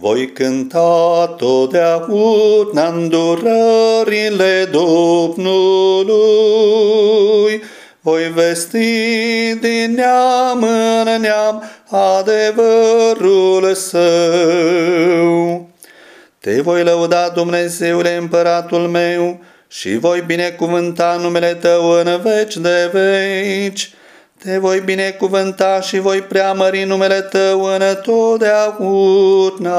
Voi cânta totdeauna îndurările Domnului, voi vesti din neam în neam adevărul său. Te voi lăuda, Dumnezeule, împăratul meu, și voi binecuvânta numele Tău în veci de veci. Te voi binecuvânta și voi preamări numele Tău în totdeauna.